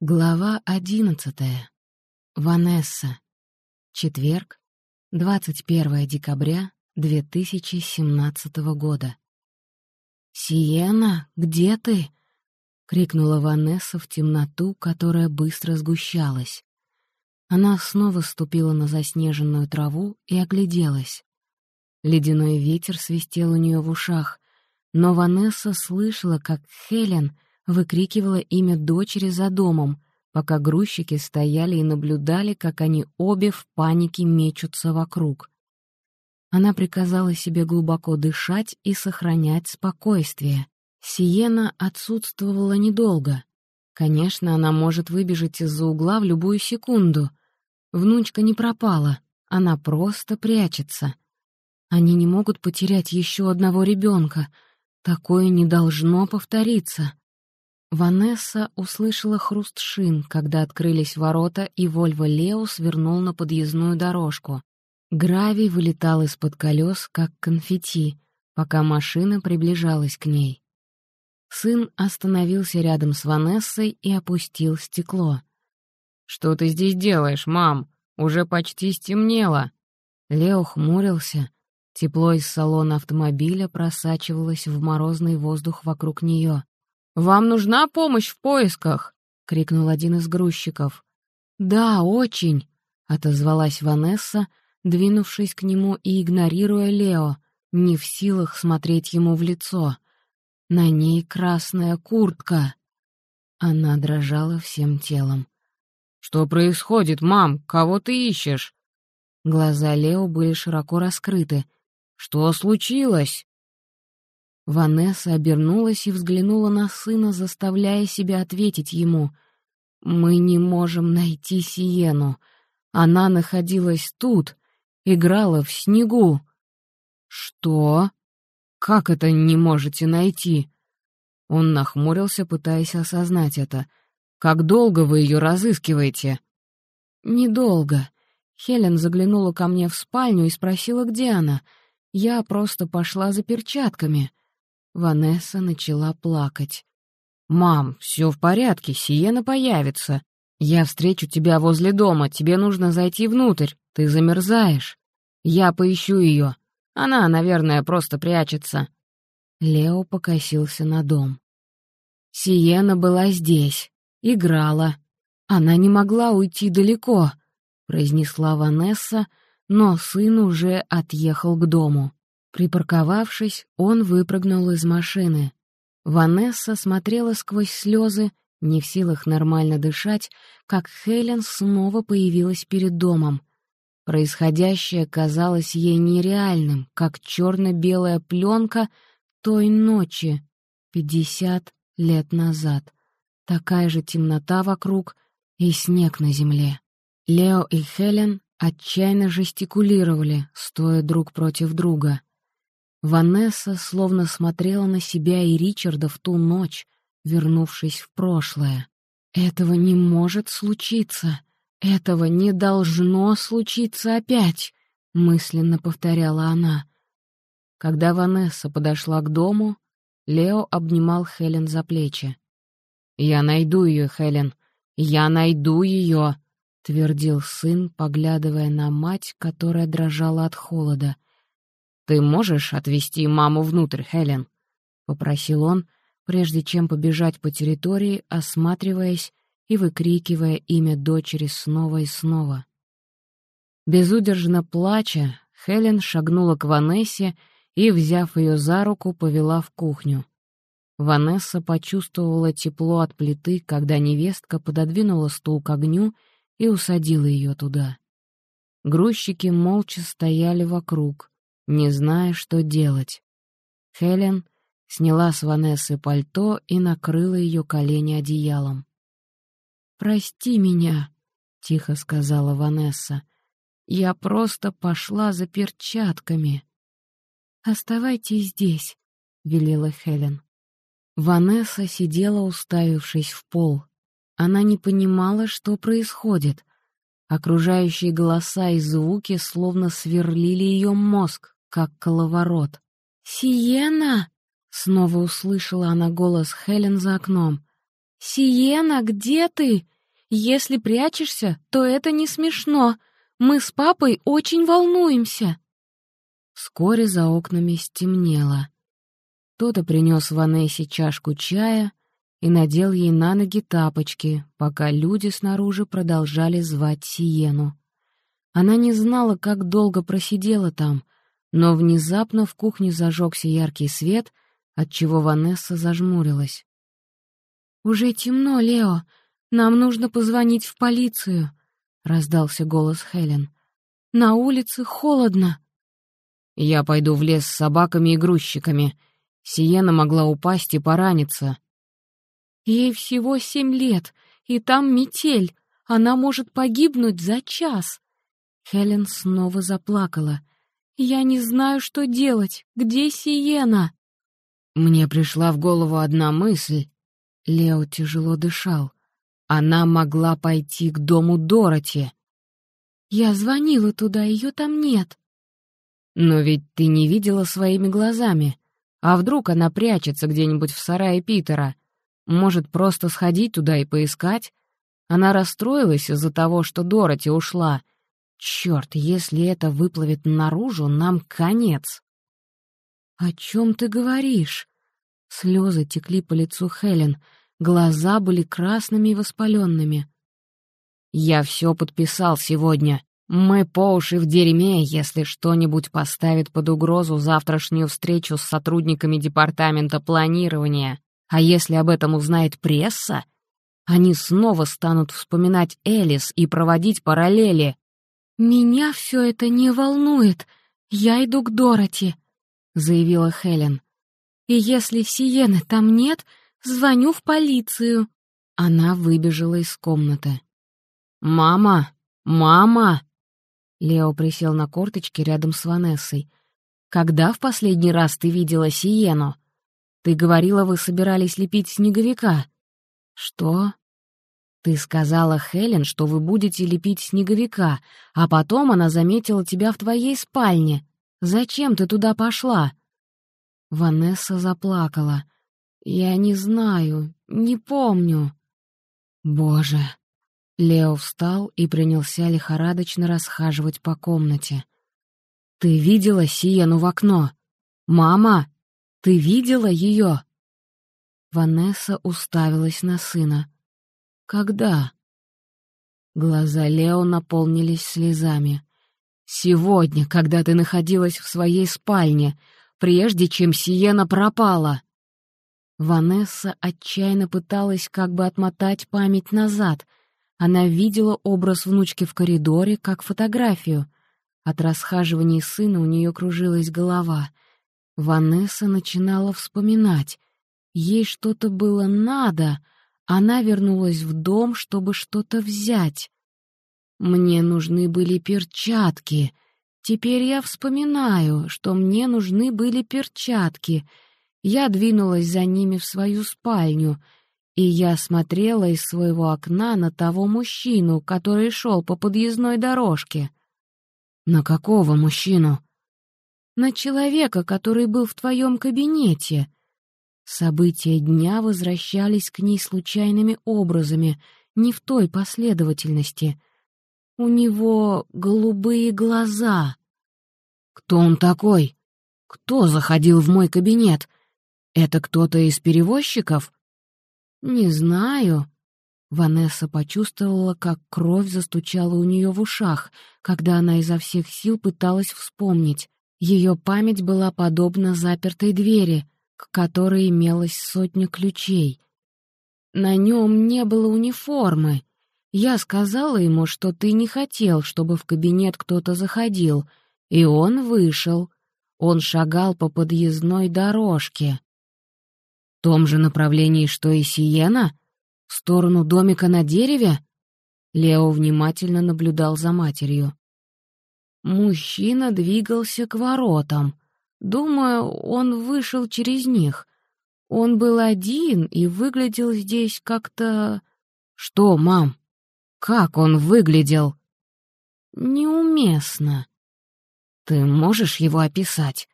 Глава одиннадцатая. Ванесса. Четверг, 21 декабря 2017 года. «Сиена, где ты?» — крикнула Ванесса в темноту, которая быстро сгущалась. Она снова ступила на заснеженную траву и огляделась. Ледяной ветер свистел у нее в ушах, но Ванесса слышала, как Хелен — выкрикивала имя дочери за домом, пока грузчики стояли и наблюдали, как они обе в панике мечутся вокруг. Она приказала себе глубоко дышать и сохранять спокойствие. Сиена отсутствовала недолго. Конечно, она может выбежать из-за угла в любую секунду. Внучка не пропала, она просто прячется. Они не могут потерять еще одного ребенка. Такое не должно повториться. Ванесса услышала хруст шин, когда открылись ворота, и Вольво Лео свернул на подъездную дорожку. Гравий вылетал из-под колес, как конфетти, пока машина приближалась к ней. Сын остановился рядом с Ванессой и опустил стекло. «Что ты здесь делаешь, мам? Уже почти стемнело!» Лео хмурился. Тепло из салона автомобиля просачивалось в морозный воздух вокруг нее. «Вам нужна помощь в поисках?» — крикнул один из грузчиков. «Да, очень», — отозвалась Ванесса, двинувшись к нему и игнорируя Лео, не в силах смотреть ему в лицо. На ней красная куртка. Она дрожала всем телом. «Что происходит, мам? Кого ты ищешь?» Глаза Лео были широко раскрыты. «Что случилось?» Ванесса обернулась и взглянула на сына, заставляя себя ответить ему. «Мы не можем найти Сиену. Она находилась тут, играла в снегу». «Что? Как это не можете найти?» Он нахмурился, пытаясь осознать это. «Как долго вы ее разыскиваете?» «Недолго». Хелен заглянула ко мне в спальню и спросила, где она. Я просто пошла за перчатками. Ванесса начала плакать. «Мам, все в порядке, Сиена появится. Я встречу тебя возле дома, тебе нужно зайти внутрь, ты замерзаешь. Я поищу ее. Она, наверное, просто прячется». Лео покосился на дом. Сиена была здесь, играла. Она не могла уйти далеко, произнесла Ванесса, но сын уже отъехал к дому. Припарковавшись, он выпрыгнул из машины. Ванесса смотрела сквозь слезы, не в силах нормально дышать, как Хелен снова появилась перед домом. Происходящее казалось ей нереальным, как черно-белая пленка той ночи, пятьдесят лет назад. Такая же темнота вокруг и снег на земле. Лео и Хелен отчаянно жестикулировали, стоя друг против друга. Ванесса словно смотрела на себя и Ричарда в ту ночь, вернувшись в прошлое. «Этого не может случиться! Этого не должно случиться опять!» — мысленно повторяла она. Когда Ванесса подошла к дому, Лео обнимал Хелен за плечи. «Я найду ее, Хелен! Я найду ее!» — твердил сын, поглядывая на мать, которая дрожала от холода. «Ты можешь отвезти маму внутрь, Хелен?» — попросил он, прежде чем побежать по территории, осматриваясь и выкрикивая имя дочери снова и снова. Безудержно плача, Хелен шагнула к Ванессе и, взяв ее за руку, повела в кухню. Ванесса почувствовала тепло от плиты, когда невестка пододвинула стул к огню и усадила ее туда. Грузчики молча стояли вокруг, не зная, что делать. Хелен сняла с Ванессы пальто и накрыла ее колени одеялом. «Прости меня», — тихо сказала Ванесса. «Я просто пошла за перчатками». «Оставайтесь здесь», — велела Хелен. Ванесса сидела, уставившись в пол. Она не понимала, что происходит. Окружающие голоса и звуки словно сверлили ее мозг как коловорот. «Сиена!» — снова услышала она голос Хелен за окном. «Сиена, где ты? Если прячешься, то это не смешно. Мы с папой очень волнуемся». Вскоре за окнами стемнело. Кто-то принес Ванессе чашку чая и надел ей на ноги тапочки, пока люди снаружи продолжали звать Сиену. Она не знала, как долго просидела там, но внезапно в кухне зажегся яркий свет, отчего Ванесса зажмурилась. «Уже темно, Лео. Нам нужно позвонить в полицию», — раздался голос Хелен. «На улице холодно». «Я пойду в лес с собаками и грузчиками. Сиена могла упасть и пораниться». «Ей всего семь лет, и там метель. Она может погибнуть за час». Хелен снова заплакала. «Я не знаю, что делать. Где Сиена?» Мне пришла в голову одна мысль. Лео тяжело дышал. Она могла пойти к дому Дороти. «Я звонила туда, ее там нет». Но ведь ты не видела своими глазами. А вдруг она прячется где-нибудь в сарае Питера? Может, просто сходить туда и поискать? Она расстроилась из-за того, что Дороти ушла. Черт, если это выплывет наружу, нам конец. «О чем ты говоришь?» Слезы текли по лицу Хелен, глаза были красными и воспаленными. «Я все подписал сегодня. Мы по уши в дерьме, если что-нибудь поставит под угрозу завтрашнюю встречу с сотрудниками департамента планирования. А если об этом узнает пресса, они снова станут вспоминать Элис и проводить параллели. «Меня все это не волнует. Я иду к Дороти», — заявила Хелен. «И если Сиены там нет, звоню в полицию». Она выбежала из комнаты. «Мама! Мама!» Лео присел на корточки рядом с Ванессой. «Когда в последний раз ты видела Сиену? Ты говорила, вы собирались лепить снеговика». «Что?» «Ты сказала Хелен, что вы будете лепить снеговика, а потом она заметила тебя в твоей спальне. Зачем ты туда пошла?» Ванесса заплакала. «Я не знаю, не помню». «Боже, Лео встал и принялся лихорадочно расхаживать по комнате. «Ты видела Сиену в окно? Мама, ты видела ее?» Ванесса уставилась на сына. «Когда?» Глаза Лео наполнились слезами. «Сегодня, когда ты находилась в своей спальне, прежде чем Сиена пропала!» Ванесса отчаянно пыталась как бы отмотать память назад, она видела образ внучки в коридоре, как фотографию. От расхаживания сына у нее кружилась голова. Ванесса начинала вспоминать. Ей что-то было надо. Она вернулась в дом, чтобы что-то взять. Мне нужны были перчатки. Теперь я вспоминаю, что мне нужны были перчатки. Я двинулась за ними в свою спальню — и я смотрела из своего окна на того мужчину, который шел по подъездной дорожке. «На какого мужчину?» «На человека, который был в твоем кабинете». События дня возвращались к ней случайными образами, не в той последовательности. У него голубые глаза. «Кто он такой? Кто заходил в мой кабинет? Это кто-то из перевозчиков?» «Не знаю». Ванесса почувствовала, как кровь застучала у нее в ушах, когда она изо всех сил пыталась вспомнить. Ее память была подобна запертой двери, к которой имелось сотня ключей. На нем не было униформы. Я сказала ему, что ты не хотел, чтобы в кабинет кто-то заходил, и он вышел. Он шагал по подъездной дорожке том же направлении, что и Сиена? В сторону домика на дереве?» Лео внимательно наблюдал за матерью. Мужчина двигался к воротам. Думаю, он вышел через них. Он был один и выглядел здесь как-то... Что, мам? Как он выглядел? Неуместно. Ты можешь его описать?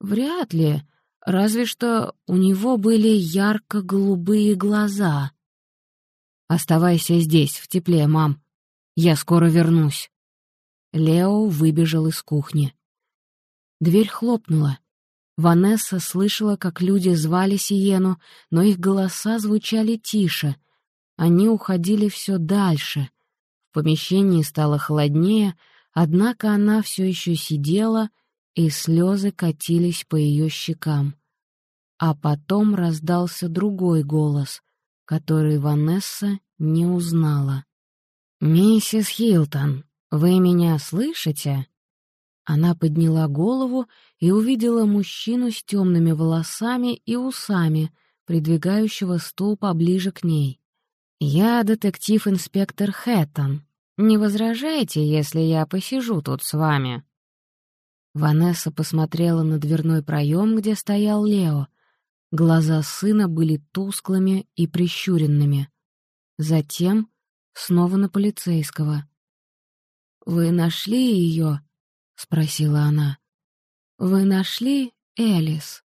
Вряд ли. разве что у него были ярко-голубые глаза. «Оставайся здесь, в тепле, мам. Я скоро вернусь». Лео выбежал из кухни. Дверь хлопнула. Ванесса слышала, как люди звали Сиену, но их голоса звучали тише. Они уходили все дальше. В помещении стало холоднее, однако она все еще сидела, и слезы катились по ее щекам. А потом раздался другой голос, который Ванесса не узнала. «Миссис Хилтон, вы меня слышите?» Она подняла голову и увидела мужчину с темными волосами и усами, придвигающего стул поближе к ней. «Я детектив-инспектор Хэттон. Не возражаете, если я посижу тут с вами?» Ванесса посмотрела на дверной проем, где стоял Лео. Глаза сына были тусклыми и прищуренными. Затем снова на полицейского. «Вы нашли ее?» — спросила она. «Вы нашли Элис?»